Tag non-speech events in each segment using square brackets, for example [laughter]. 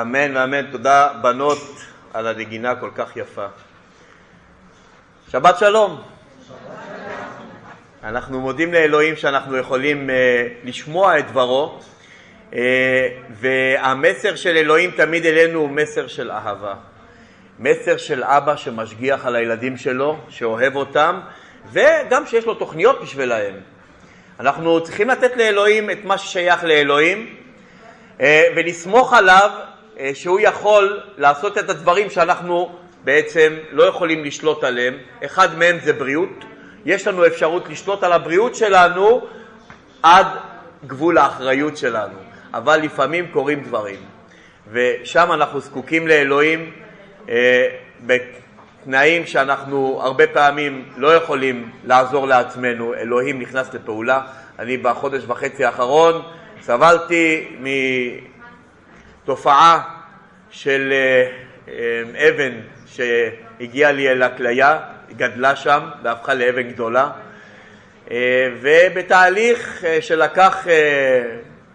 אמן ואמן. תודה בנות על הנגינה כל כך יפה. שבת שלום. אנחנו מודים לאלוהים שאנחנו יכולים uh, לשמוע את דברו, uh, והמסר של אלוהים תמיד אלינו הוא מסר של אהבה. מסר של אבא שמשגיח על הילדים שלו, שאוהב אותם, וגם שיש לו תוכניות בשבילהם. אנחנו צריכים לתת לאלוהים את מה ששייך לאלוהים, אה, ולסמוך עליו שהוא יכול לעשות את הדברים שאנחנו בעצם לא יכולים לשלוט עליהם. אחד מהם זה בריאות. יש לנו אפשרות לשלוט על הבריאות שלנו עד גבול האחריות שלנו, אבל לפעמים קורים דברים, ושם אנחנו זקוקים לאלוהים אה, בתנאים שאנחנו הרבה פעמים לא יכולים לעזור לעצמנו, אלוהים נכנס לפעולה. אני בחודש וחצי האחרון סבלתי מתופעה של אה, אה, אבן שהגיעה לי אל הכליה, גדלה שם והפכה לאבן גדולה, ובתהליך שלקח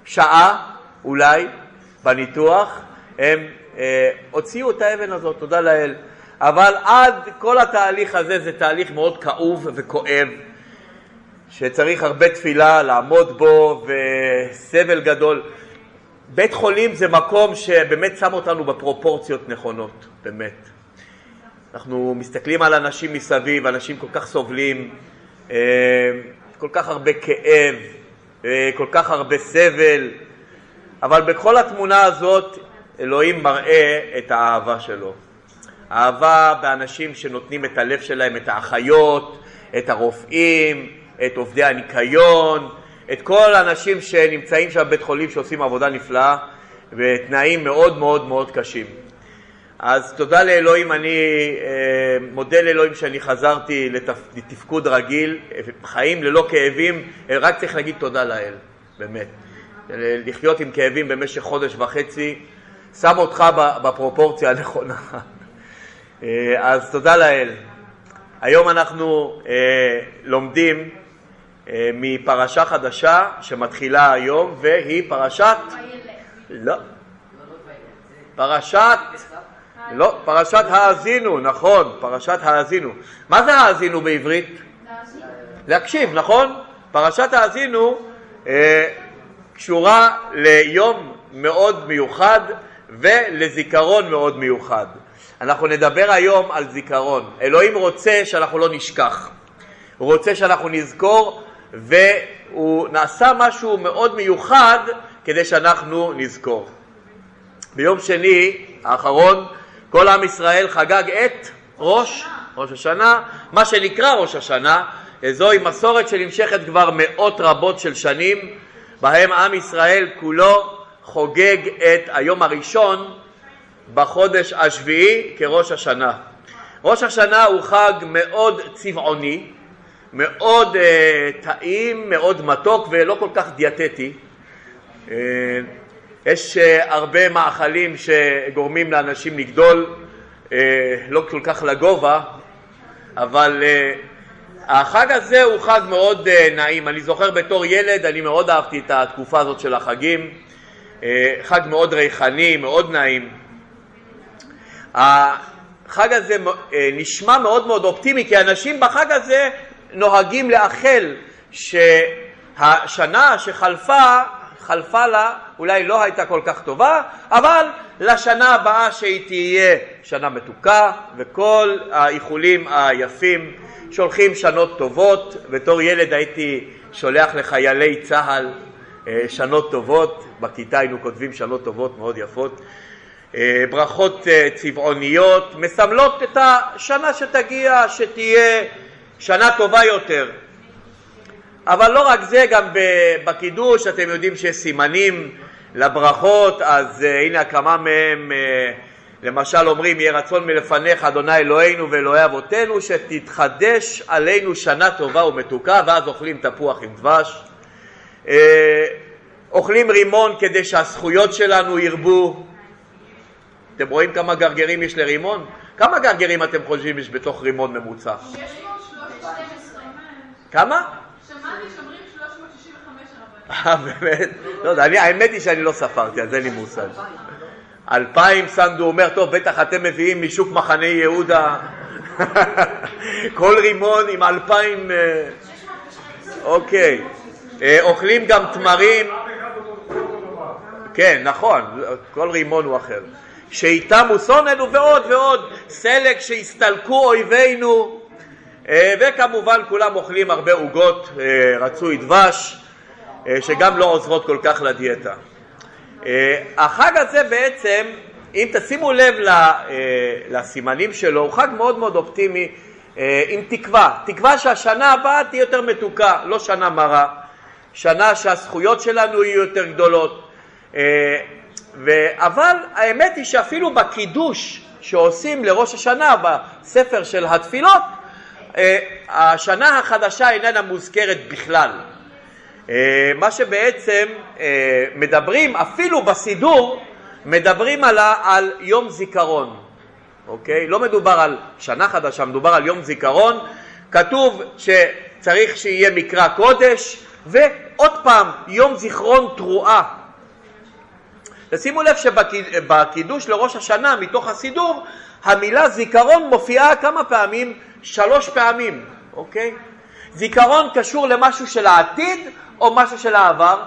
שעה אולי בניתוח, הם הוציאו את האבן הזאת, תודה לאל. אבל עד כל התהליך הזה זה תהליך מאוד כאוב וכואב, שצריך הרבה תפילה לעמוד בו וסבל גדול. בית חולים זה מקום שבאמת שם אותנו בפרופורציות נכונות, באמת. אנחנו מסתכלים על אנשים מסביב, אנשים כל כך סובלים, אה, כל כך הרבה כאב, אה, כל כך הרבה סבל, אבל בכל התמונה הזאת אלוהים מראה את האהבה שלו. אהבה באנשים שנותנים את הלב שלהם, את האחיות, את הרופאים, את עובדי הניקיון, את כל האנשים שנמצאים שם בבית חולים שעושים עבודה נפלאה בתנאים מאוד מאוד מאוד קשים. אז תודה לאלוהים, אני אה, מודה לאלוהים שאני חזרתי לתפ... לתפקוד רגיל, חיים ללא כאבים, רק צריך להגיד תודה לאל, באמת. לחיות עם כאבים במשך חודש וחצי, שם אותך בפרופורציה הנכונה. [laughs] אה, אז תודה לאל. היום אנחנו אה, לומדים אה, מפרשה חדשה שמתחילה היום, והיא פרשת... לא. פרשת... לא, פרשת האזינו, נכון, פרשת האזינו. מה זה האזינו בעברית? להקשיב, נכון? פרשת האזינו אה, קשורה ליום מאוד מיוחד ולזיכרון מאוד מיוחד. אנחנו נדבר היום על זיכרון. אלוהים רוצה שאנחנו לא נשכח. הוא רוצה שאנחנו נזכור, והוא נעשה משהו מאוד מיוחד כדי שאנחנו נזכור. ביום שני האחרון כל עם ישראל חגג את ראש, ראש השנה, מה שנקרא ראש השנה, זוהי מסורת שנמשכת כבר מאות רבות של שנים, בהם עם ישראל כולו חוגג את היום הראשון בחודש השביעי כראש השנה. ראש השנה הוא חג מאוד צבעוני, מאוד uh, טעים, מאוד מתוק ולא כל כך דיאטטי. Uh, יש uh, הרבה מאכלים שגורמים לאנשים לגדול, uh, לא כל כך לגובה, אבל uh, החג הזה הוא חג מאוד uh, נעים. אני זוכר בתור ילד, אני מאוד אהבתי את התקופה הזאת של החגים. Uh, חג מאוד ריחני, מאוד נעים. החג הזה אה, נשמע מאוד מאוד אופטימי, כי אנשים בחג הזה נוהגים לאחל שהשנה שחלפה, חלפה לה, אולי לא הייתה כל כך טובה, אבל לשנה הבאה שהיא תהיה שנה מתוקה, וכל האיחולים היפים שולחים שנות טובות. בתור ילד הייתי שולח לחיילי צה"ל אה, שנות טובות, בכיתה היינו כותבים שנות טובות מאוד יפות. אה, ברכות אה, צבעוניות, מסמלות את השנה שתגיע, שתהיה שנה טובה יותר. אבל לא רק זה, גם בקידוש אתם יודעים שיש סימנים לברכות, אז uh, הנה כמה מהם, uh, למשל אומרים יהיה רצון מלפניך אדוני אלוהינו ואלוהי אבותינו שתתחדש עלינו שנה טובה ומתוקה ואז אוכלים תפוח עם דבש. Uh, אוכלים רימון כדי שהזכויות שלנו ירבו, אתם רואים כמה גרגרים יש לרימון? כמה גרגרים אתם חושבים יש בתוך רימון ממוצע? 612. כמה? שמעתי שאומרים 365 אה, באמת? לא האמת היא שאני לא ספרתי, אז אין לי מושג. אלפיים סנדו אומר, טוב, בטח אתם מביאים משוק מחנה יהודה [laughs] כל רימון עם אלפיים... אה, אוקיי. אה, אוכלים גם תמרים. כן, נכון, כל רימון הוא אחר. שאיתם הוא שונאנו ועוד ועוד. סלק שהסתלקו אויבינו. אה, וכמובן כולם אוכלים הרבה עוגות, רצוי דבש, שגם לא עוזרות כל כך לדיאטה. החג הזה בעצם, אם תשימו לב לסימנים שלו, הוא חג מאוד מאוד אופטימי עם תקווה, תקווה שהשנה הבאה תהיה יותר מתוקה, לא שנה מרה, שנה שהזכויות שלנו יהיו יותר גדולות. אבל האמת היא שאפילו בקידוש שעושים לראש השנה בספר של התפילות, השנה החדשה איננה מוזכרת בכלל. אה, מה שבעצם אה, מדברים, אפילו בסידור, מדברים על, על יום זיכרון, אוקיי? לא מדובר על שנה חדשה, מדובר על יום זיכרון. כתוב שצריך שיהיה מקרא קודש, ועוד פעם, יום זיכרון תרועה. תשימו לב שבקידוש לראש השנה, מתוך הסידור, המילה זיכרון מופיעה כמה פעמים? שלוש פעמים, אוקיי? זיכרון קשור למשהו של העתיד או משהו של העבר?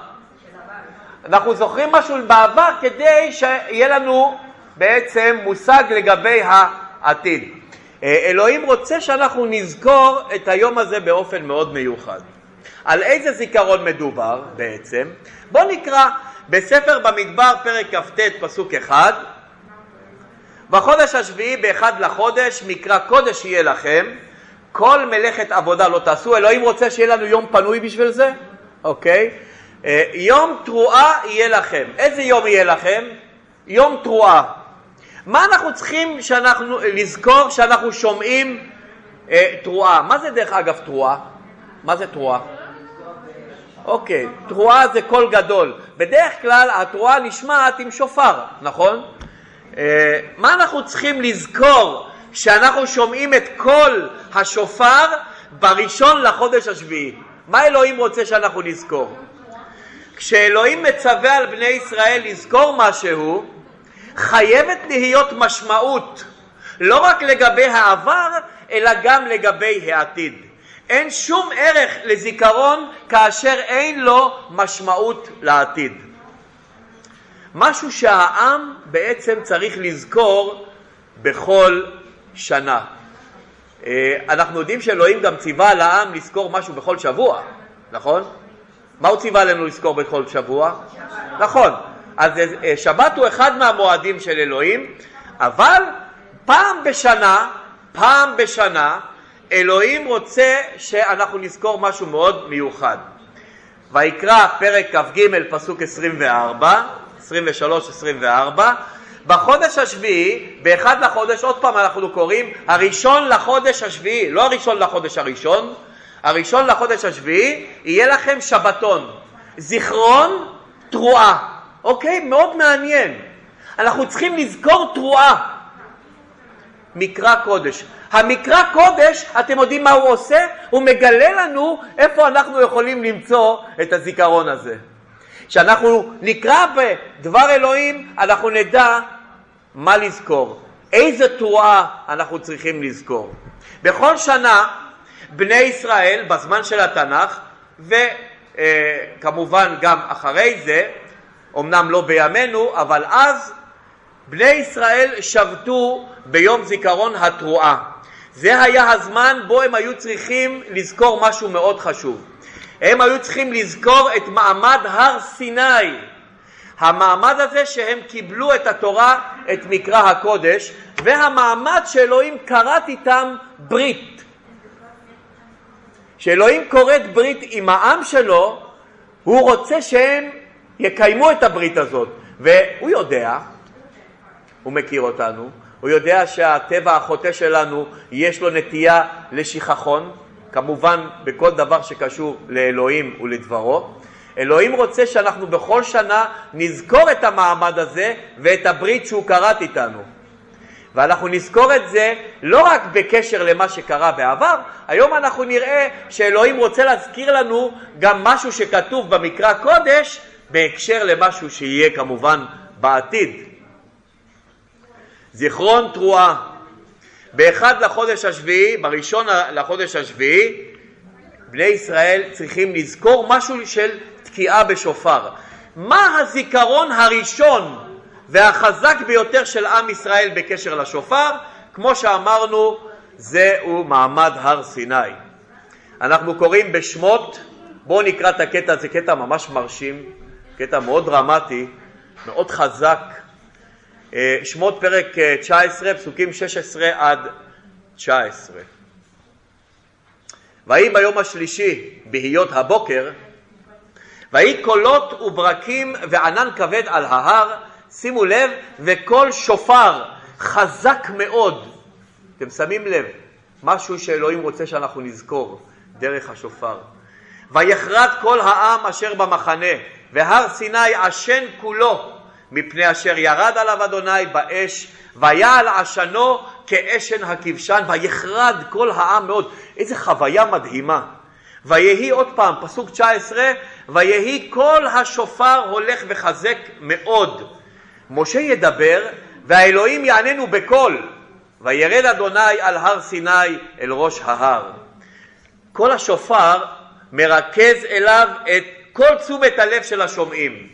אנחנו זוכרים משהו בעבר כדי שיהיה לנו בעצם מושג לגבי העתיד. אה, אלוהים רוצה שאנחנו נזכור את היום הזה באופן מאוד מיוחד. על איזה זיכרון מדובר בעצם? בואו נקרא בספר במדבר פרק כ"ט פסוק אחד בחודש השביעי באחד לחודש מקרא קודש יהיה לכם כל מלאכת עבודה לא תעשו. אלוהים רוצה שיהיה לנו יום פנוי בשביל זה? אוקיי? אה, יום תרועה יהיה לכם. איזה יום יהיה לכם? יום תרועה. מה אנחנו צריכים שאנחנו, לזכור שאנחנו שומעים אה, תרועה? מה זה דרך אגב תרועה? מה זה תרועה? אוקיי, תרועה זה קול גדול. בדרך כלל התרועה נשמעת עם שופר, נכון? אה, מה אנחנו צריכים לזכור שאנחנו שומעים את קול השופר בראשון לחודש השביעי? מה אלוהים רוצה שאנחנו נזכור? כשאלוהים מצווה על בני ישראל לזכור משהו, חייבת להיות משמעות לא רק לגבי העבר, אלא גם לגבי העתיד. אין שום ערך לזיכרון כאשר אין לו משמעות לעתיד. משהו שהעם בעצם צריך לזכור בכל שנה. אה, אנחנו יודעים שאלוהים גם ציווה על העם לזכור משהו בכל שבוע, נכון? מה הוא ציווה עלינו לזכור בכל שבוע? נכון. אז אה, שבת הוא אחד מהמועדים של אלוהים, אבל פעם בשנה, פעם בשנה, אלוהים רוצה שאנחנו נזכור משהו מאוד מיוחד. ויקרא פרק כ"ג פסוק 24, 23-24, בחודש השביעי, באחד לחודש, עוד פעם אנחנו קוראים, הראשון לחודש השביעי, לא הראשון לחודש הראשון, הראשון לחודש השביעי, יהיה לכם שבתון, זיכרון תרועה, אוקיי? מאוד מעניין. אנחנו צריכים לזכור תרועה. מקרא קודש. המקרא קודש, אתם יודעים מה הוא עושה? הוא מגלה לנו איפה אנחנו יכולים למצוא את הזיכרון הזה. כשאנחנו נקרא בדבר אלוהים, אנחנו נדע מה לזכור, איזה תרועה אנחנו צריכים לזכור. בכל שנה בני ישראל בזמן של התנ"ך וכמובן גם אחרי זה, אמנם לא בימינו, אבל אז בני ישראל שבתו ביום זיכרון התרועה. זה היה הזמן בו הם היו צריכים לזכור משהו מאוד חשוב. הם היו צריכים לזכור את מעמד הר סיני, המעמד הזה שהם קיבלו את התורה, את מקרא הקודש, והמעמד שאלוהים כרת איתם ברית. שאלוהים כורת ברית עם העם שלו, הוא רוצה שהם יקיימו את הברית הזאת. והוא יודע, הוא מכיר אותנו, הוא יודע שהטבע החוטא שלנו יש לו נטייה לשכחון, כמובן בכל דבר שקשור לאלוהים ולדברו, אלוהים רוצה שאנחנו בכל שנה נזכור את המעמד הזה ואת הברית שהוא כרת איתנו. ואנחנו נזכור את זה לא רק בקשר למה שקרה בעבר, היום אנחנו נראה שאלוהים רוצה להזכיר לנו גם משהו שכתוב במקרא קודש בהקשר למשהו שיהיה כמובן בעתיד. זיכרון תרועה. באחד לחודש השביעי, בראשון לחודש השביעי, בני ישראל צריכים לזכור משהו של תקיעה בשופר. מה הזיכרון הראשון והחזק ביותר של עם ישראל בקשר לשופר? כמו שאמרנו, זהו מעמד הר סיני. אנחנו קוראים בשמות, בואו נקרא את הקטע, זה קטע ממש מרשים, קטע מאוד דרמטי, מאוד חזק. אה, שמות פרק 19, אה, פסוקים 16 עד 19. ויהי ביום השלישי, בהיות הבוקר, ויהי קולות וברקים וענן כבד על ההר, שימו לב, וקול שופר חזק מאוד. אתם שמים לב, משהו שאלוהים רוצה שאנחנו נזכור דרך השופר. ויחרד כל העם אשר במחנה, והר סיני עשן כולו, מפני אשר ירד עליו אדוני באש, ויעל עשנו כאשן הכבשן, ויחרד כל העם מאוד. איזה חוויה מדהימה. ויהי עוד פעם, פסוק 19, ויהי כל השופר הולך וחזק מאוד. משה ידבר, והאלוהים יעננו בקול, וירד אדוני על הר סיני אל ראש ההר. כל השופר מרכז אליו את כל תשומת הלב של השומעים.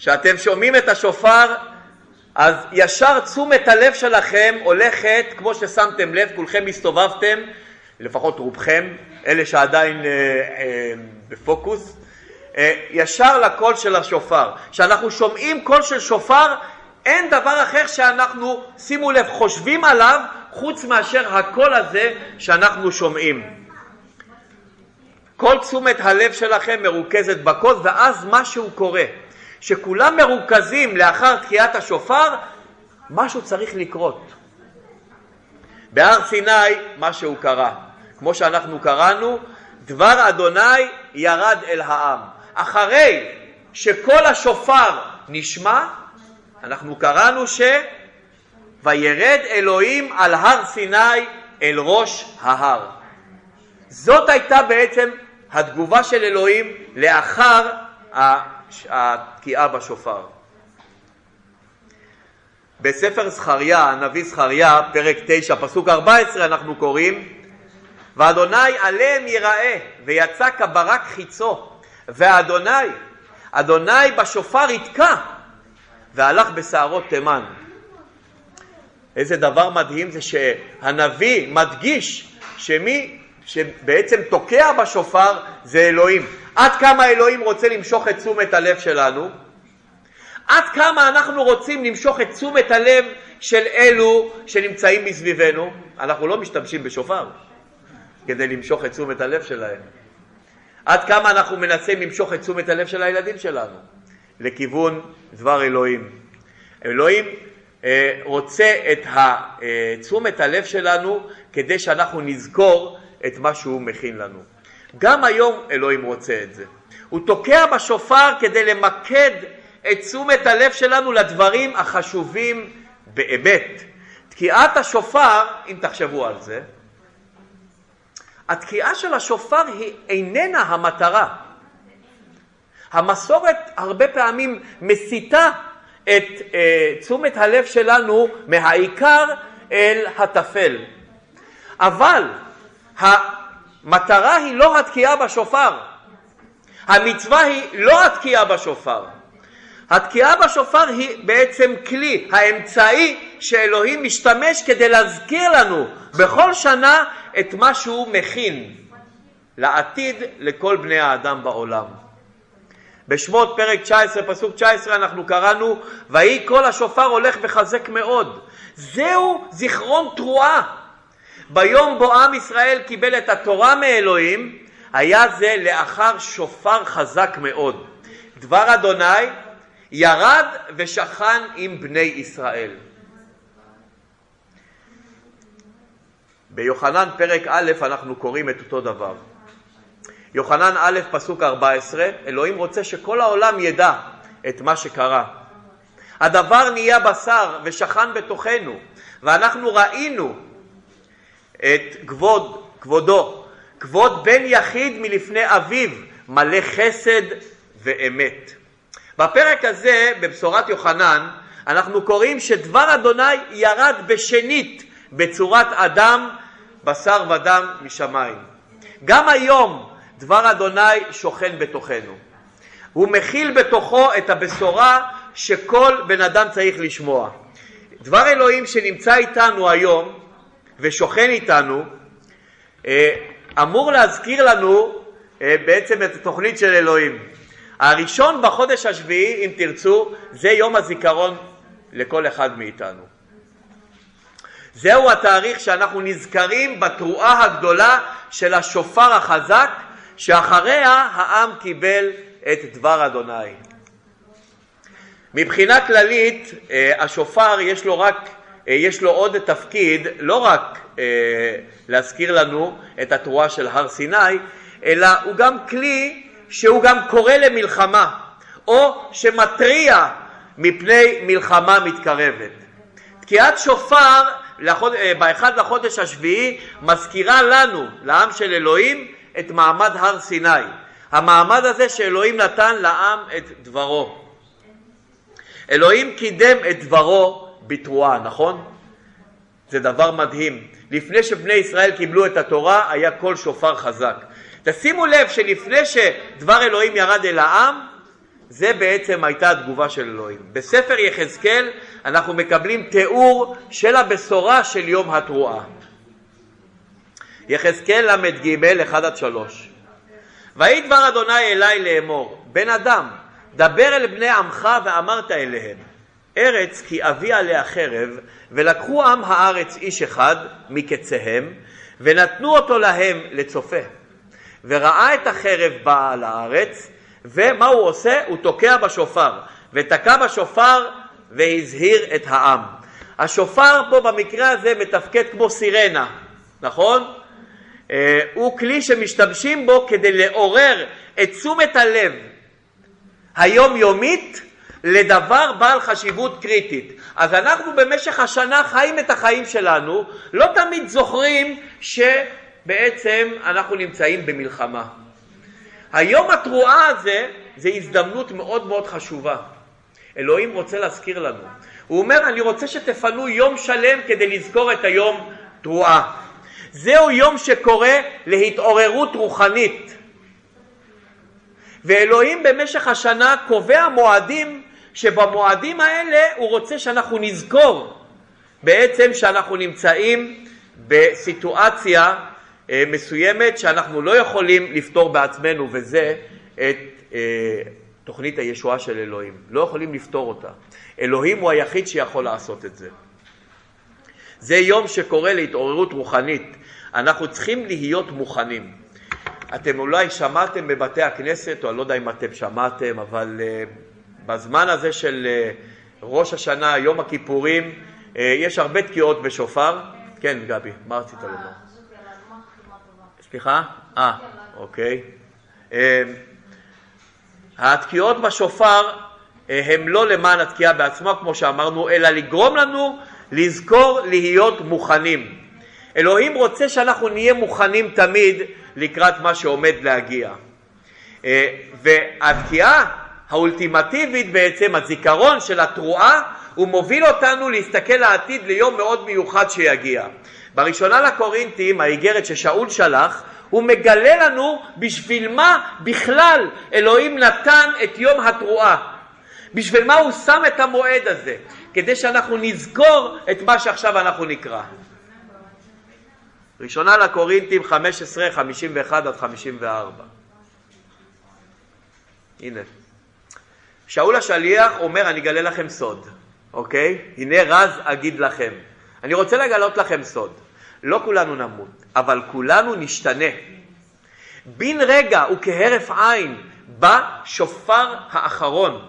כשאתם שומעים את השופר, אז ישר תשומת הלב שלכם הולכת, כמו ששמתם לב, כולכם הסתובבתם, לפחות רובכם, אלה שעדיין אה, אה, בפוקוס, אה, ישר לקול של השופר. כשאנחנו שומעים קול של שופר, אין דבר אחר שאנחנו, שימו לב, חושבים עליו חוץ מאשר הקול הזה שאנחנו שומעים. כל תשומת הלב שלכם מרוכזת בקול, ואז משהו קורה. שכולם מרוכזים לאחר תקיעת השופר, משהו צריך לקרות. בהר סיני משהו קרה. כמו שאנחנו קראנו, דבר אדוני ירד אל העם. אחרי שכל השופר נשמע, אנחנו קראנו ש... וירד אלוהים על הר סיני אל ראש ההר. זאת הייתה בעצם התגובה של אלוהים לאחר התקיעה בשופר. בספר זכריה, הנביא זכריה, פרק 9, פסוק 14, אנחנו קוראים ואדוני עליהם יראה, ויצא כברק חיצו, ואדוני, אדוני בשופר יתקע, והלך בשערות תימן. איזה דבר מדהים זה שהנביא מדגיש שמי שבעצם תוקע בשופר זה אלוהים. עד כמה אלוהים רוצה למשוך את תשומת הלב שלנו, עד כמה אנחנו רוצים למשוך את תשומת הלב של אלו שנמצאים מסביבנו, אנחנו לא משתמשים בשופר. כדי למשוך את תשומת הלב שלהם. עד כמה אנחנו מנסים למשוך את תשומת הלב של הילדים שלנו לכיוון דבר אלוהים. אלוהים אה, רוצה את אה, תשומת הלב שלנו כדי שאנחנו נזכור את מה שהוא מכין לנו. גם היום אלוהים רוצה את זה. הוא תוקע בשופר כדי למקד את תשומת הלב שלנו לדברים החשובים באמת. תקיעת השופר, אם תחשבו על זה, התקיעה של השופר היא איננה המטרה. המסורת הרבה פעמים מסיטה את uh, תשומת הלב שלנו מהעיקר אל הטפל. אבל המטרה היא לא התקיעה בשופר. המצווה היא לא התקיעה בשופר. התקיעה בשופר היא בעצם כלי, האמצעי שאלוהים משתמש כדי להזכיר לנו בכל שנה את מה שהוא מכין לעתיד לכל בני האדם בעולם. בשמות פרק 19, פסוק 19, אנחנו קראנו, ויהי כל השופר הולך וחזק מאוד. זהו זיכרון תרועה. ביום בו עם ישראל קיבל את התורה מאלוהים, היה זה לאחר שופר חזק מאוד. דבר אדוני ירד ושכן עם בני ישראל. ביוחנן פרק א' אנחנו קוראים את אותו דבר. יוחנן א' פסוק 14, אלוהים רוצה שכל העולם ידע את מה שקרה. הדבר נהיה בשר ושכן בתוכנו, ואנחנו ראינו את כבוד, כבודו, כבוד בן יחיד מלפני אביו, מלא חסד ואמת. בפרק הזה, בבשורת יוחנן, אנחנו קוראים שדבר אדוני ירד בשנית בצורת אדם, בשר ודם משמיים. גם היום דבר אדוני שוכן בתוכנו. הוא מכיל בתוכו את הבשורה שכל בן אדם צריך לשמוע. דבר אלוהים שנמצא איתנו היום ושוכן איתנו, אה, אמור להזכיר לנו אה, בעצם את התוכנית של אלוהים. הראשון בחודש השביעי, אם תרצו, זה יום הזיכרון לכל אחד מאיתנו. זהו התאריך שאנחנו נזכרים בתרועה הגדולה של השופר החזק, שאחריה העם קיבל את דבר אדוני. מבחינה כללית, אה, השופר יש לו רק, יש לו עוד תפקיד, לא רק אה, להזכיר לנו את התרועה של הר סיני, אלא הוא גם כלי שהוא גם קורא למלחמה, או שמתריע מפני מלחמה מתקרבת. תקיעת שופר באחד לחודש השביעי מזכירה לנו, לעם של אלוהים, את מעמד הר סיני. המעמד הזה שאלוהים נתן לעם את דברו. אלוהים קידם את דברו בתרועה, נכון? זה דבר מדהים. לפני שבני ישראל קיבלו את התורה היה קול שופר חזק. תשימו לב שלפני שדבר אלוהים ירד אל העם, זה בעצם הייתה התגובה של אלוהים. בספר יחזקאל אנחנו מקבלים תיאור של הבשורה של יום התרועה. יחזקאל ל"ג, 1 עד 3. ויהי דבר אדוני אלי לאמור, בן אדם, דבר אל בני עמך ואמרת אליהם, ארץ כי אביא עליה חרב, ולקחו עם הארץ איש אחד מקציהם, ונתנו אותו להם לצופה. וראה את החרב באה על הארץ, ומה הוא עושה? הוא תוקע בשופר, ותקע בשופר והזהיר את העם. השופר פה במקרה הזה מתפקד כמו סירנה, נכון? אה, הוא כלי שמשתמשים בו כדי לעורר את תשומת הלב היומיומית לדבר בעל חשיבות קריטית. אז אנחנו במשך השנה חיים את החיים שלנו, לא תמיד זוכרים שבעצם אנחנו נמצאים במלחמה. היום התרועה הזה זה הזדמנות מאוד מאוד חשובה. אלוהים רוצה להזכיר לנו. הוא אומר, אני רוצה שתפנו יום שלם כדי לזכור את היום תרועה. זהו יום שקורא להתעוררות רוחנית. ואלוהים במשך השנה קובע מועדים שבמועדים האלה הוא רוצה שאנחנו נזכור בעצם שאנחנו נמצאים בסיטואציה אה, מסוימת שאנחנו לא יכולים לפתור בעצמנו וזה את אה, תוכנית הישועה של אלוהים. לא יכולים לפתור אותה. אלוהים הוא היחיד שיכול לעשות את זה. זה יום שקורא להתעוררות רוחנית. אנחנו צריכים להיות מוכנים. אתם אולי שמעתם בבתי הכנסת, או אני לא יודע אם אתם שמעתם, אבל uh, בזמן הזה של uh, ראש השנה, יום הכיפורים, uh, יש הרבה תקיעות בשופר. כן, גבי, מה רצית לומר? סליחה? אה, אוקיי. התקיעות בשופר הם לא למען התקיעה בעצמה, כמו שאמרנו, אלא לגרום לנו לזכור להיות מוכנים. אלוהים רוצה שאנחנו נהיה מוכנים תמיד לקראת מה שעומד להגיע. אה, והתקיעה האולטימטיבית בעצם, הזיכרון של התרועה, הוא מוביל אותנו להסתכל לעתיד ליום מאוד מיוחד שיגיע. בראשונה לקורינטים, האיגרת ששאול שלח, הוא מגלה לנו בשביל מה בכלל אלוהים נתן את יום התרועה. בשביל מה הוא שם את המועד הזה? כדי שאנחנו נזכור את מה שעכשיו אנחנו נקרא. ראשונה לקורינטים 15, 51 עד 54. הנה. שאול השליח אומר, אני אגלה לכם סוד, אוקיי? הנה רז אגיד לכם. אני רוצה לגלות לכם סוד. לא כולנו נמות, אבל כולנו נשתנה. בן רגע וכהרף עין בא שופר האחרון,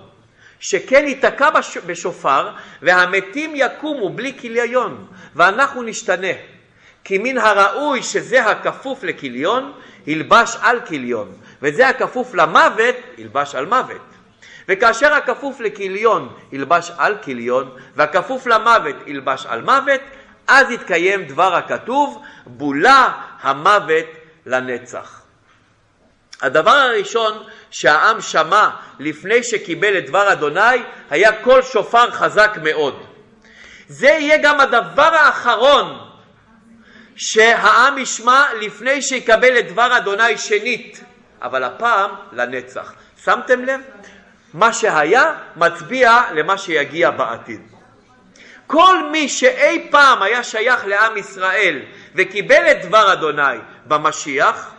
שכן ייתקע בשופר והמתים יקומו בלי כליון, ואנחנו נשתנה. כי מן הראוי שזה הכפוף לכיליון ילבש על כיליון, וזה הכפוף למוות ילבש על מוות. וכאשר הכפוף לכיליון ילבש על כיליון, והכפוף למוות ילבש על מוות, אז יתקיים דבר הכתוב, בולה המוות לנצח. הדבר הראשון שהעם שמע לפני שקיבל את דבר אדוני היה קול שופר חזק מאוד. זה יהיה גם הדבר האחרון שהעם ישמע לפני שיקבל את דבר אדוני שנית, אבל הפעם לנצח. שמתם לב? מה שהיה מצביע למה שיגיע בעתיד. כל מי שאי פעם היה שייך לעם ישראל וקיבל את דבר אדוני במשיח,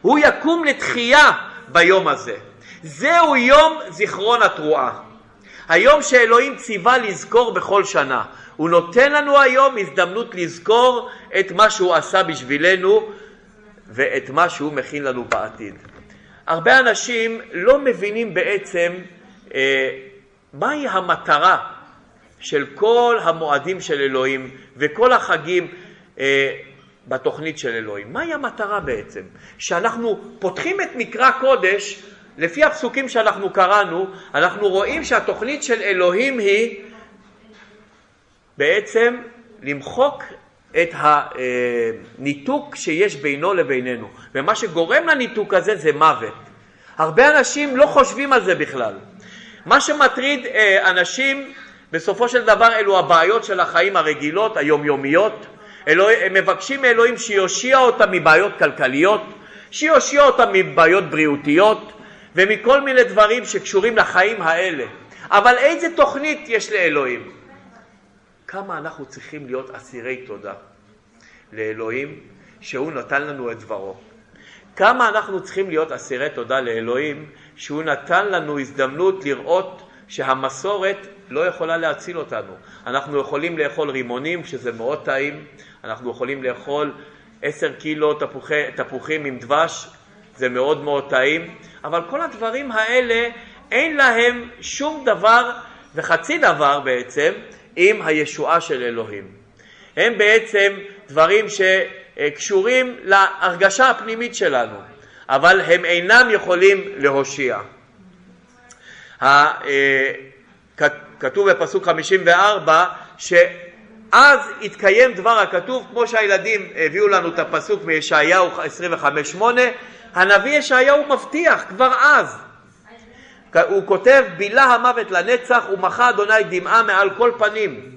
הוא יקום לתחייה ביום הזה. זהו יום זיכרון התרועה. היום שאלוהים ציווה לזכור בכל שנה. הוא נותן לנו היום הזדמנות לזכור את מה שהוא עשה בשבילנו ואת מה שהוא מכין לנו בעתיד. הרבה אנשים לא מבינים בעצם מהי המטרה של כל המועדים של אלוהים וכל החגים אה, בתוכנית של אלוהים. מהי המטרה בעצם? שאנחנו פותחים את מקרא קודש, לפי הפסוקים שאנחנו קראנו, אנחנו רואים שהתוכנית של אלוהים היא בעצם למחוק את הניתוק שיש בינו לבינינו. ומה שגורם לניתוק הזה זה מוות. הרבה אנשים לא חושבים על זה בכלל. מה שמטריד אה, אנשים בסופו של דבר אלו הבעיות של החיים הרגילות, היומיומיות. אלוה, הם מבקשים מאלוהים שיושיע אותם מבעיות כלכליות, שיושיע אותם מבעיות בריאותיות ומכל מיני דברים שקשורים לחיים האלה. אבל איזה תוכנית יש לאלוהים? כמה אנחנו צריכים להיות אסירי תודה לאלוהים שהוא נתן לנו את דברו. כמה אנחנו צריכים להיות אסירי תודה לאלוהים שהוא נתן לנו הזדמנות לראות שהמסורת לא יכולה להציל אותנו. אנחנו יכולים לאכול רימונים, שזה מאוד טעים, אנחנו יכולים לאכול עשר קילו תפוחי, תפוחים עם דבש, זה מאוד מאוד טעים, אבל כל הדברים האלה אין להם שום דבר וחצי דבר בעצם עם הישועה של אלוהים. הם בעצם דברים שקשורים להרגשה הפנימית שלנו, אבל הם אינם יכולים להושיע. אה, כתוב בפסוק 54 שאז התקיים דבר הכתוב כמו שהילדים הביאו לנו את הפסוק מישעיהו 25-8 הנביא ישעיהו מבטיח כבר אז הוא כותב בילה המוות לנצח ומחה אדוני דמעה מעל כל פנים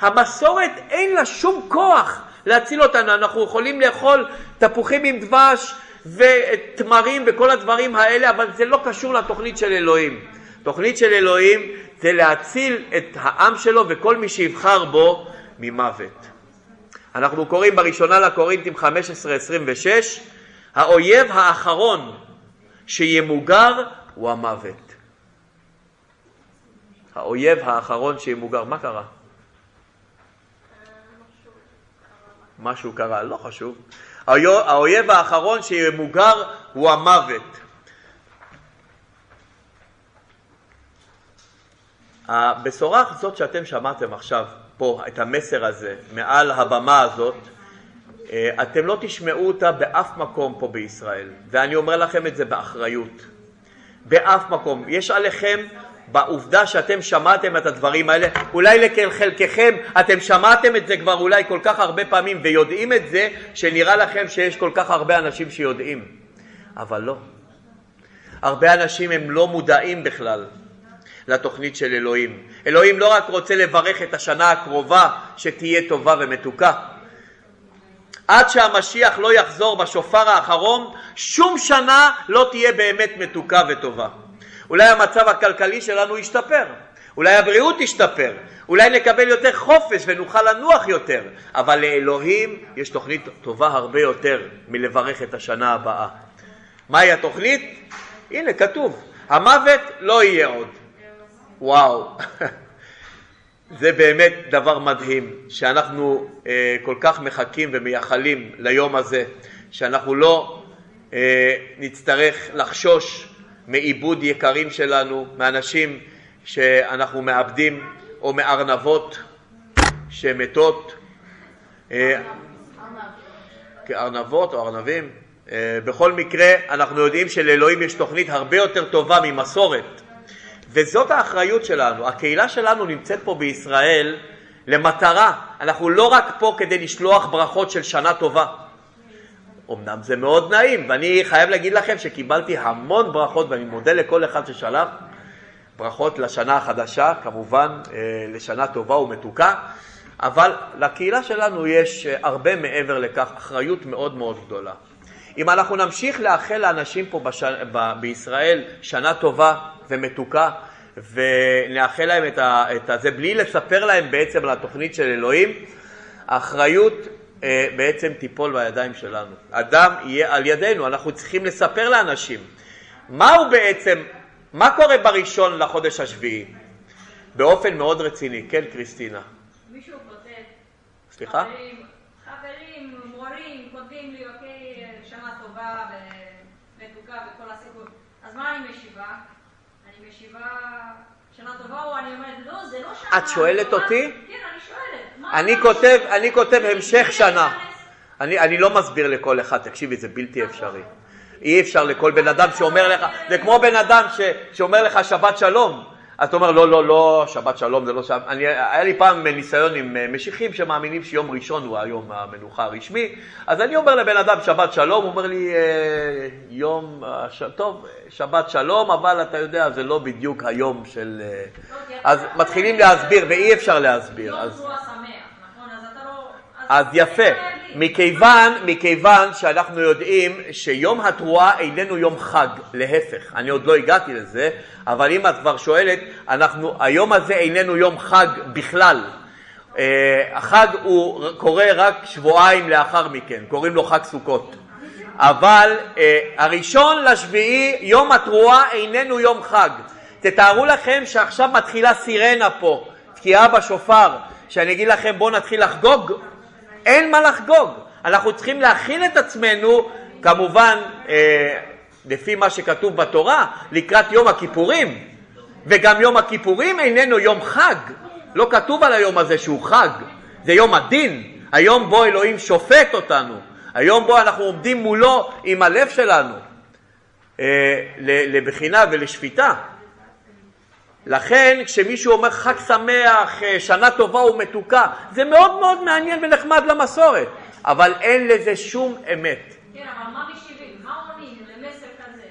המסורת אין לה שום כוח להציל אותנו אנחנו יכולים לאכול תפוחים עם דבש ותמרים וכל הדברים האלה אבל זה לא קשור לתוכנית של אלוהים תוכנית של אלוהים זה להציל את העם שלו וכל מי שיבחר בו ממוות. אנחנו קוראים בראשונה לקורינתים 15-26 האויב האחרון שימוגר הוא המוות. האויב האחרון שימוגר, מה קרה? משהו קרה, לא חשוב. האויב האחרון שימוגר הוא המוות. הבשורה הזאת שאתם שמעתם עכשיו פה, את המסר הזה, מעל הבמה הזאת, אה, אתם לא תשמעו אותה באף מקום פה בישראל, ואני אומר לכם את זה באחריות. באף מקום. יש עליכם בעובדה שאתם שמעתם את הדברים האלה, אולי לחלקכם אתם שמעתם את זה כבר אולי כל כך הרבה פעמים ויודעים את זה, שנראה לכם שיש כל כך הרבה אנשים שיודעים, אבל לא. הרבה אנשים הם לא מודעים בכלל לתוכנית של אלוהים. אלוהים לא רק רוצה לברך את השנה הקרובה שתהיה טובה ומתוקה. עד שהמשיח לא יחזור בשופר האחרון, שום שנה לא תהיה באמת מתוקה וטובה. אולי המצב הכלכלי שלנו ישתפר, אולי הבריאות תשתפר, אולי נקבל יותר חופש ונוכל לנוח יותר, אבל לאלוהים יש תוכנית טובה הרבה יותר מלברך את השנה הבאה. מהי התוכנית? הנה כתוב, המוות לא יהיה עוד. וואו, [laughs] זה באמת דבר מדהים שאנחנו אה, כל כך מחכים ומייחלים ליום הזה, שאנחנו לא אה, נצטרך לחשוש מעיבוד יקרים שלנו, מאנשים שאנחנו מאבדים, או מארנבות שמתות, אה, כארנבות או ארנבים. אה, בכל מקרה, אנחנו יודעים שלאלוהים יש תוכנית הרבה יותר טובה ממסורת. וזאת האחריות שלנו. הקהילה שלנו נמצאת פה בישראל למטרה. אנחנו לא רק פה כדי לשלוח ברכות של שנה טובה. אמנם זה מאוד נעים, ואני חייב להגיד לכם שקיבלתי המון ברכות, ואני מודה לכל אחד ששלח ברכות לשנה החדשה, כמובן אה, לשנה טובה ומתוקה, אבל לקהילה שלנו יש אה, הרבה מעבר לכך אחריות מאוד מאוד גדולה. אם אנחנו נמשיך לאחל לאנשים פה בש... ב... בישראל שנה טובה ומתוקה, ונאחל להם את, ה... את זה בלי לספר להם בעצם על התוכנית של אלוהים, האחריות בעצם תיפול בידיים שלנו. אדם יהיה על ידינו, אנחנו צריכים לספר לאנשים. מהו בעצם, מה קורה בראשון לחודש השביעי? באופן מאוד רציני. כן, קריסטינה. מישהו כותב, סליחה? חברים, חברים, מורים, כותבים לי, אוקיי, שנה טובה ומתוקה וכל הסיפור. אז מה אני משיבה? אני משיבה שנה טובה, או אני אומרת, לא, זה לא שנה את שואלת טובה. אותי? כן, אני שואלת. אני כותב? אני כותב המשך שנה. אני, אני לא מסביר לכל אחד, תקשיבי, זה בלתי אפשרי. אי אפשר לכל בן אדם שאומר לך, זה כמו בן אדם ש, שאומר לך שבת שלום. אז אתה אומר, לא, לא, לא, שבת שלום זה לא שבת. אני, היה לי פעם ניסיון עם אה, משיחים שמאמינים שיום ראשון הוא היום המנוחה הרשמי. אז אני אומר לבן אדם שבת שלום, הוא אומר לי, אה, יום, אה, ש... טוב, שבת שלום, אבל אתה יודע, זה לא בדיוק היום של... לא, אז מתחילים להסביר, ואי אפשר להסביר. יום אז... שמח, נכון? אז אתה לא... אז יפה. מכיוון, מכיוון שאנחנו יודעים שיום התרועה איננו יום חג, להפך, אני עוד לא הגעתי לזה, אבל אם את כבר שואלת, אנחנו, היום הזה איננו יום חג בכלל. אה, החג הוא קורה רק שבועיים לאחר מכן, קוראים לו חג סוכות. אבל אה, הראשון לשביעי, יום התרועה איננו יום חג. תתארו לכם שעכשיו מתחילה סירנה פה, תקיעה בשופר, שאני אגיד לכם בואו נתחיל לחגוג, אין מה לחגוג. אנחנו צריכים להכין את עצמנו, כמובן, אה, לפי מה שכתוב בתורה, לקראת יום הכיפורים. וגם יום הכיפורים איננו יום חג. לא כתוב על היום הזה שהוא חג, זה יום הדין, היום בו אלוהים שופט אותנו, היום בו אנחנו עומדים מולו עם הלב שלנו אה, לבחינה ולשפיטה. לכן כשמישהו אומר חג שמח, אה, שנה טובה ומתוקה, זה מאוד מאוד מעניין ונחמד למסורת, אבל אין לזה שום אמת. כן, אבל מה משיבים? מה עונים למסר כזה?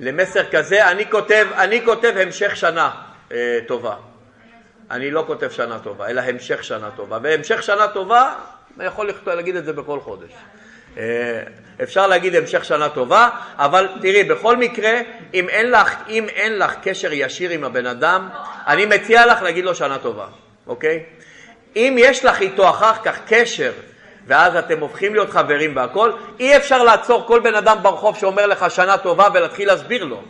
למסר כזה אני כותב, אני כותב המשך שנה אה, טובה. אני לא כותב שנה טובה, אלא המשך שנה טובה. והמשך שנה טובה, אני יכול להגיד את זה בכל חודש. אה, אפשר להגיד המשך שנה טובה, אבל תראי, בכל מקרה, אם אין לך, אם אין לך קשר ישיר עם הבן אדם, אני מציע לך להגיד לו שנה טובה, אוקיי? אם יש לך איתו אחר כך קשר, ואז אתם הופכים להיות חברים והכל, אי אפשר לעצור כל בן אדם ברחוב שאומר לך שנה טובה ולהתחיל להסביר לו,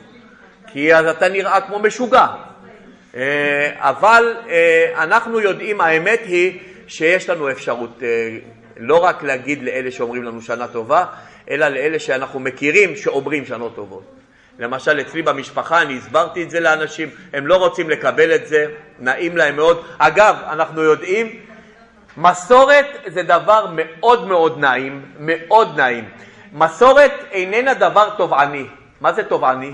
כי אז אתה נראה כמו משוגע. אה, אבל אה, אנחנו יודעים, האמת היא שיש לנו אפשרות לא רק להגיד לאלה שאומרים לנו שנה טובה, אלא לאלה שאנחנו מכירים שאומרים שנות טובות. למשל אצלי במשפחה, אני הסברתי את זה לאנשים, הם לא רוצים לקבל את זה, נעים להם מאוד. אגב, אנחנו יודעים, מסורת זה דבר מאוד מאוד נעים, מאוד נעים. מסורת איננה דבר תובעני. מה זה תובעני?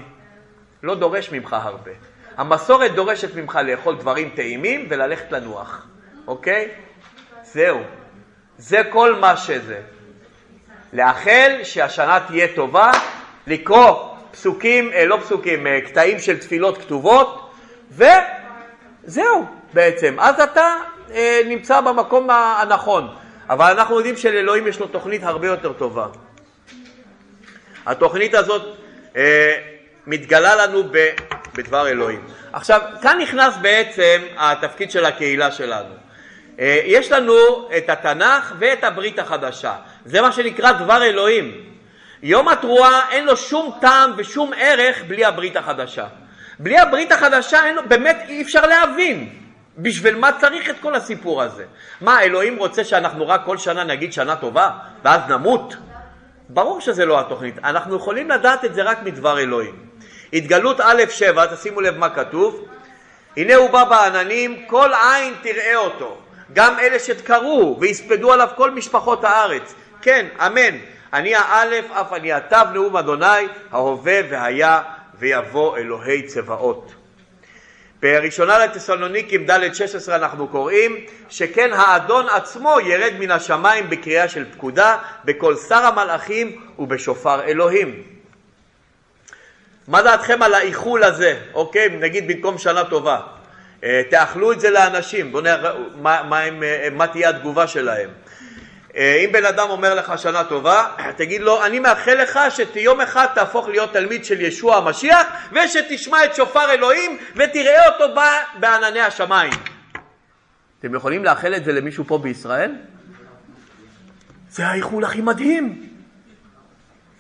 לא דורש ממך הרבה. המסורת דורשת ממך לאכול דברים טעימים וללכת לנוח, אוקיי? זהו. זה כל מה שזה. לאחל שהשנה תהיה טובה, לקרוא פסוקים, אה, לא פסוקים, אה, קטעים של תפילות כתובות, וזהו בעצם. אז אתה אה, נמצא במקום הנכון. אבל אנחנו יודעים שלאלוהים יש לו תוכנית הרבה יותר טובה. התוכנית הזאת אה, מתגלה לנו ב, בדבר אלוהים. עכשיו, כאן נכנס בעצם התפקיד של הקהילה שלנו. אה, יש לנו את התנ"ך ואת הברית החדשה. זה מה שנקרא דבר אלוהים. יום התרועה אין לו שום טעם ושום ערך בלי הברית החדשה. בלי הברית החדשה אין לו, באמת אי אפשר להבין. בשביל מה צריך את כל הסיפור הזה? מה, אלוהים רוצה שאנחנו רק כל שנה נגיד שנה טובה ואז נמות? ברור שזה לא התוכנית. אנחנו יכולים לדעת את זה רק מדבר אלוהים. התגלות א' שבע, תשימו לב מה כתוב, הנה הוא בא בעננים, כל עין תראה אותו, גם אלה שתקראו ויספדו עליו כל משפחות הארץ. כן, אמן. אני האלף, אף אני התו, נאום אדוני, ההווה והיה ויבוא אלוהי צבאות. בראשונה לתסלוניקים ד' 16 אנחנו קוראים שכן האדון עצמו ירד מן השמיים בקריאה של פקודה, בקול שר המלאכים ובשופר אלוהים. מה דעתכם על האיחול הזה, אוקיי? נגיד במקום שנה טובה. אה, תאכלו את זה לאנשים, בואו נראה מה, מה, אה, מה תהיה התגובה שלהם. אה, אם בן אדם אומר לך שנה טובה, [clears throat] תגיד לו, אני מאחל לך שיום אחד תהפוך להיות תלמיד של ישוע המשיח ושתשמע את שופר אלוהים ותראה אותו בא בענני השמיים. אתם יכולים לאחל את זה למישהו פה בישראל? זה האיחול הכי מדהים.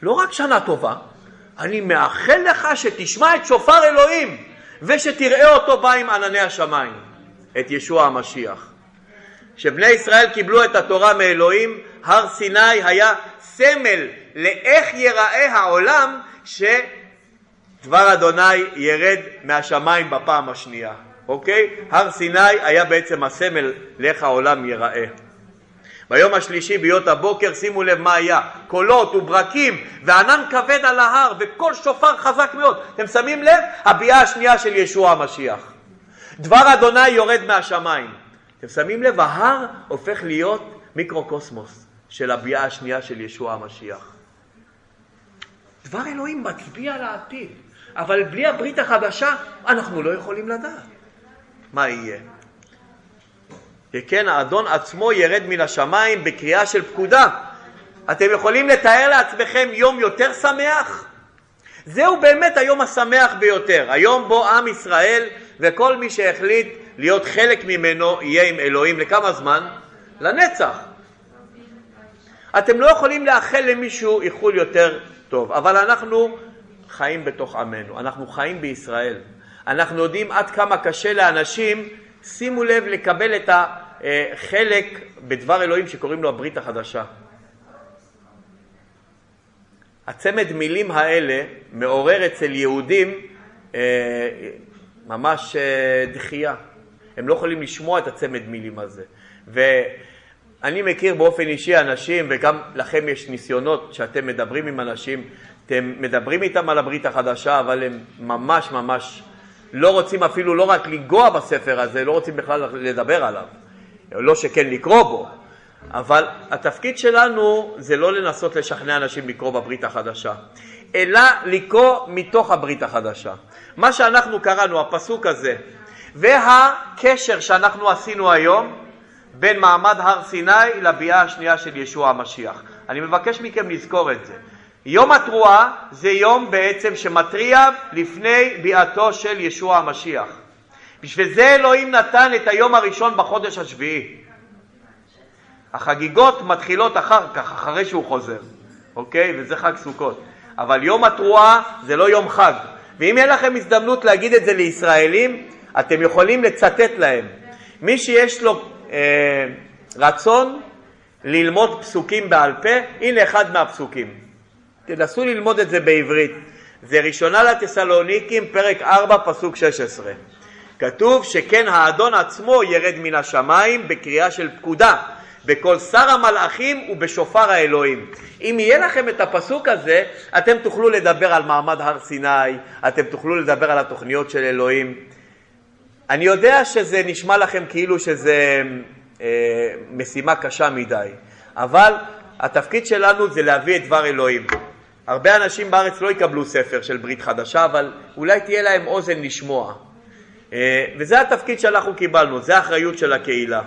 לא רק שנה טובה, אני מאחל לך שתשמע את שופר אלוהים ושתראה אותו בא עם ענני השמיים, את ישוע המשיח. כשבני ישראל קיבלו את התורה מאלוהים, הר סיני היה סמל לאיך ייראה העולם שדבר אדוני ירד מהשמיים בפעם השנייה, אוקיי? הר סיני היה בעצם הסמל לאיך העולם ייראה. ביום השלישי ביות הבוקר שימו לב מה היה. קולות וברקים וענן כבד על ההר וקול שופר חזק מאוד. אתם שמים לב? הביאה השנייה של ישוע המשיח. דבר אדוני יורד מהשמיים. אתם שמים לב, ההר הופך להיות מיקרוקוסמוס של הביאה השנייה של ישוע המשיח. דבר אלוהים מצביע לעתיד, אבל בלי הברית החדשה אנחנו לא יכולים לדעת. מה יהיה. וכן האדון עצמו ירד מן השמיים בקריאה של פקודה. אתם יכולים לתאר לעצמכם יום יותר שמח? זהו באמת היום השמח ביותר, היום בו עם ישראל וכל מי שהחליט להיות חלק ממנו יהיה עם אלוהים לכמה זמן? לנצח. אתם לא יכולים לאחל למישהו איחול יותר טוב, אבל אנחנו חיים בתוך עמנו, אנחנו חיים בישראל. אנחנו יודעים עד כמה קשה לאנשים, שימו לב, לקבל את החלק בדבר אלוהים שקוראים לו הברית החדשה. הצמד מילים האלה מעורר אצל יהודים אה, ממש אה, דחייה. הם לא יכולים לשמוע את הצמד מילים הזה. ואני מכיר באופן אישי אנשים, וגם לכם יש ניסיונות שאתם מדברים עם אנשים, אתם מדברים איתם על הברית החדשה, אבל הם ממש ממש לא רוצים אפילו לא רק לנגוע בספר הזה, לא רוצים בכלל לדבר עליו. לא שכן לקרוא בו, אבל התפקיד שלנו זה לא לנסות לשכנע אנשים לקרוא בברית החדשה, אלא לקרוא מתוך הברית החדשה. מה שאנחנו קראנו, הפסוק הזה, והקשר שאנחנו עשינו היום בין מעמד הר סיני לביאה השנייה של ישוע המשיח. אני מבקש מכם לזכור את זה. יום התרועה זה יום בעצם שמתריע לפני ביאתו של ישוע המשיח. בשביל זה אלוהים נתן את היום הראשון בחודש השביעי. החגיגות מתחילות אחר כך, אחרי שהוא חוזר, אוקיי? וזה חג סוכות. אבל יום התרועה זה לא יום חג. ואם אין לכם הזדמנות להגיד את זה לישראלים, אתם יכולים לצטט להם. מי שיש לו אה, רצון ללמוד פסוקים בעל פה, הנה אחד מהפסוקים. תנסו ללמוד את זה בעברית. זה ראשונה לתסלוניקים, פרק 4, פסוק 16. כתוב שכן האדון עצמו ירד מן השמיים בקריאה של פקודה, בקול שר המלאכים ובשופר האלוהים. אם יהיה לכם את הפסוק הזה, אתם תוכלו לדבר על מעמד הר סיני, אתם תוכלו לדבר על התוכניות של אלוהים. אני יודע שזה נשמע לכם כאילו שזה אה, משימה קשה מדי, אבל התפקיד שלנו זה להביא את דבר אלוהים. הרבה אנשים בארץ לא יקבלו ספר של ברית חדשה, אבל אולי תהיה להם אוזן לשמוע. אה, וזה התפקיד שאנחנו קיבלנו, זה האחריות של הקהילה.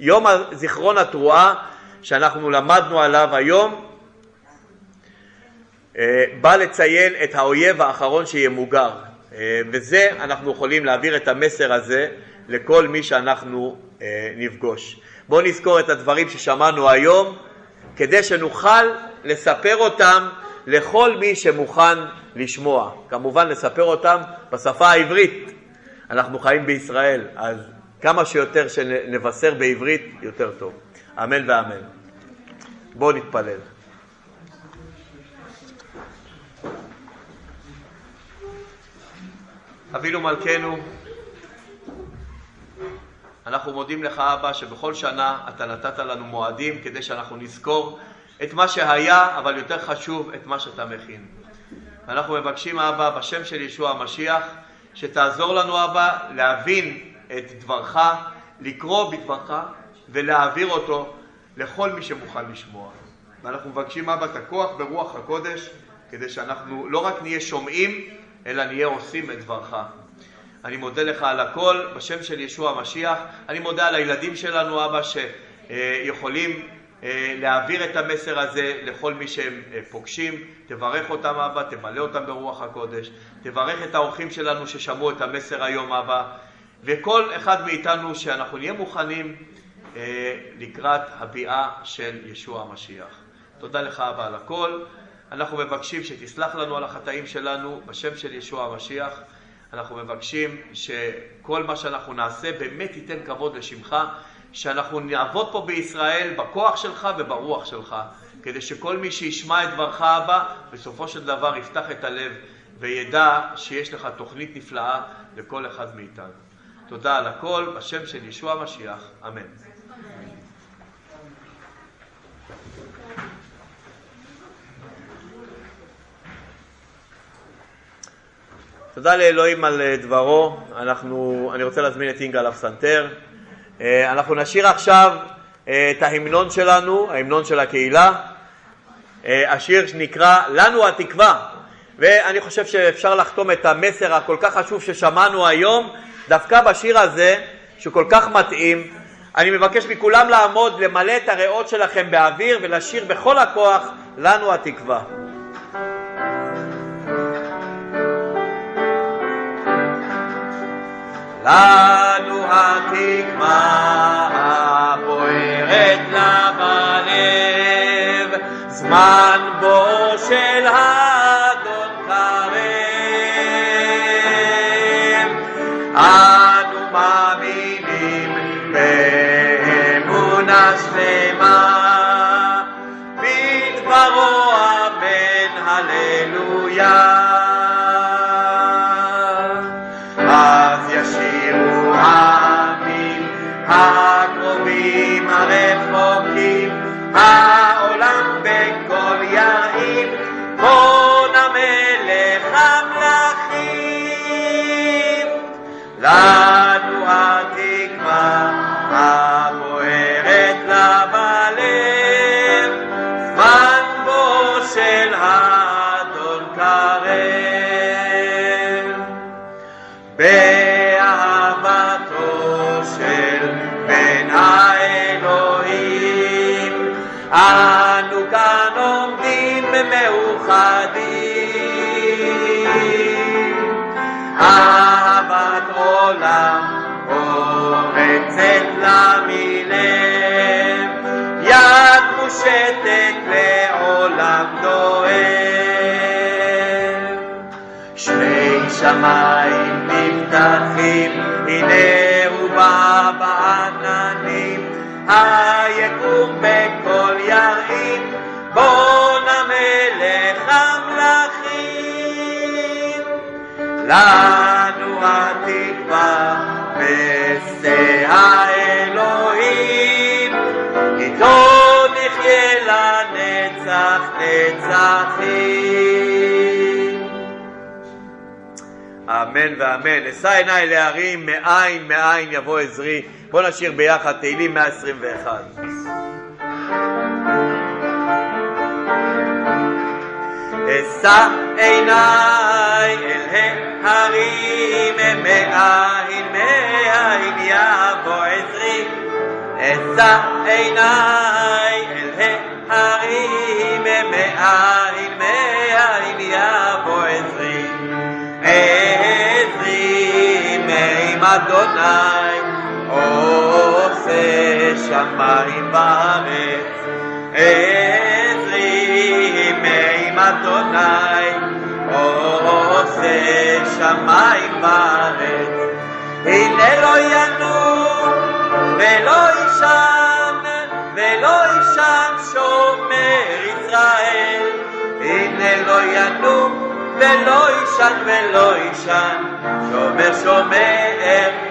יום זיכרון התרועה שאנחנו למדנו עליו היום אה, בא לציין את האויב האחרון שימוגר, אה, וזה אנחנו יכולים להעביר את המסר הזה לכל מי שאנחנו נפגוש. בואו נזכור את הדברים ששמענו היום כדי שנוכל לספר אותם לכל מי שמוכן לשמוע. כמובן לספר אותם בשפה העברית. אנחנו חיים בישראל, אז כמה שיותר שנבשר בעברית, יותר טוב. אמן ואמן. בואו נתפלל. אבינו מלכנו, אנחנו מודים לך אבא שבכל שנה אתה נתת לנו מועדים כדי שאנחנו נזכור את מה שהיה, אבל יותר חשוב, את מה שאתה מכין. ואנחנו מבקשים אבא בשם של ישוע המשיח שתעזור לנו, אבא, להבין את דברך, לקרוא בדברך ולהעביר אותו לכל מי שמוכן לשמוע. ואנחנו מבקשים, אבא, את הכוח ברוח הקודש, כדי שאנחנו לא רק נהיה שומעים, אלא נהיה עושים את דברך. אני מודה לך על הכל, בשם של ישוע המשיח. אני מודה על הילדים שלנו, אבא, שיכולים להעביר את המסר הזה לכל מי שהם אה, פוגשים. תברך אותם, אבא, תמלא אותם ברוח הקודש. תברך את האורחים שלנו ששמעו את המסר היום, אבא. וכל אחד מאיתנו שאנחנו נהיה מוכנים אה, לקראת הביאה של ישוע המשיח. תודה לך, אבא, על הכל. אנחנו מבקשים שתסלח לנו על החטאים שלנו בשם של ישוע המשיח. אנחנו מבקשים שכל מה שאנחנו נעשה באמת ייתן כבוד לשמך, שאנחנו נעבוד פה בישראל בכוח שלך וברוח שלך, כדי שכל מי שישמע את דברך הבא, בסופו של דבר יפתח את הלב וידע שיש לך תוכנית נפלאה לכל אחד מאיתנו. תודה על הכל, בשם של ישוע המשיח, אמן. תודה לאלוהים על אה, דברו. אנחנו, אני רוצה להזמין את אינגה לפסנתר. אה, אנחנו נשאיר עכשיו אה, את ההמנון שלנו, ההמנון של הקהילה, השיר שנקרא "לנו התקווה". ואני חושב שאפשר לחתום את המסר הכל כך חשוב ששמענו היום דווקא בשיר הזה, שהוא כל כך מתאים. אני מבקש מכולם לעמוד, למלא את הריאות שלכם באוויר ולשיר בכל הכוח "לנו התקווה". לנו התקווה הבוערת לה בלב, זמן בו של האדון הרחוקים, שני שמיים נפתחים, הנה הוא בא בעננים, היקום בכל ירעים, בון המלך המלכים. לנו התקווה בשדה האלוהים, איתו נחיה לנצח נצחים. אמן ואמן. אשא עיניי להרים, מאין מאין יבוא עזרי. בואו נשאיר ביחד תהילים 121. אשא עיניי אל ההרים, מאין מאין יבוא עזרי. אשא עיניי אל ההרים, מאין מאין יבוא עזרי. אדוני עושה שמיים בארץ, עזרי מעם אדוני, עושה שמיים בארץ. הנה לא ינום ולא יישן, ולא יישן שומר ישראל. הנה לא ינום ולא יישן ולא יישן, שומר שומר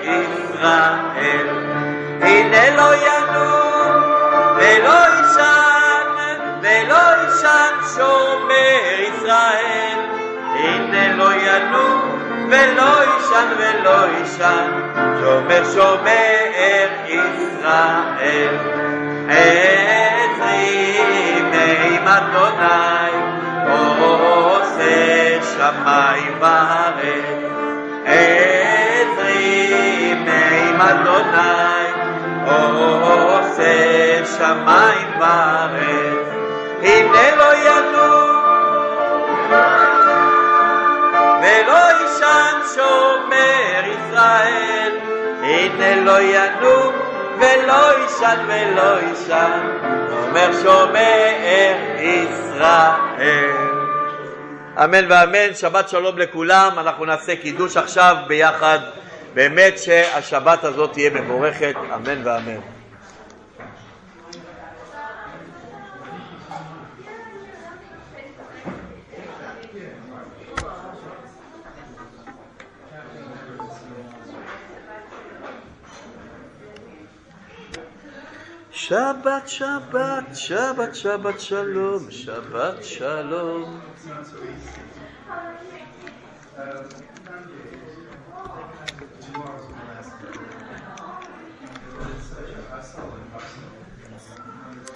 ישראל. הנה לא ינום ולא יישן, ולא יישן שומר ישראל. הנה לא ינום ולא יישן ולא יישן, שומר שומר ישראל. עזרי נעים אדוני, עושה שמיים וארץ. עזרי נעים אדוני, עושה שמיים וארץ. הנה לא ינום ולא יישן שומר ישראל. הנה לא ינום ולא יישן ולא יישן, אומר שומר ישראל. אמן ואמן, שבת שלום לכולם, אנחנו נעשה קידוש עכשיו ביחד, באמת שהשבת הזאת תהיה מבורכת, אמן ואמן. Shabbat, Shabbat, Shabbat, Shabbat Shalom, Shabbat Shalom.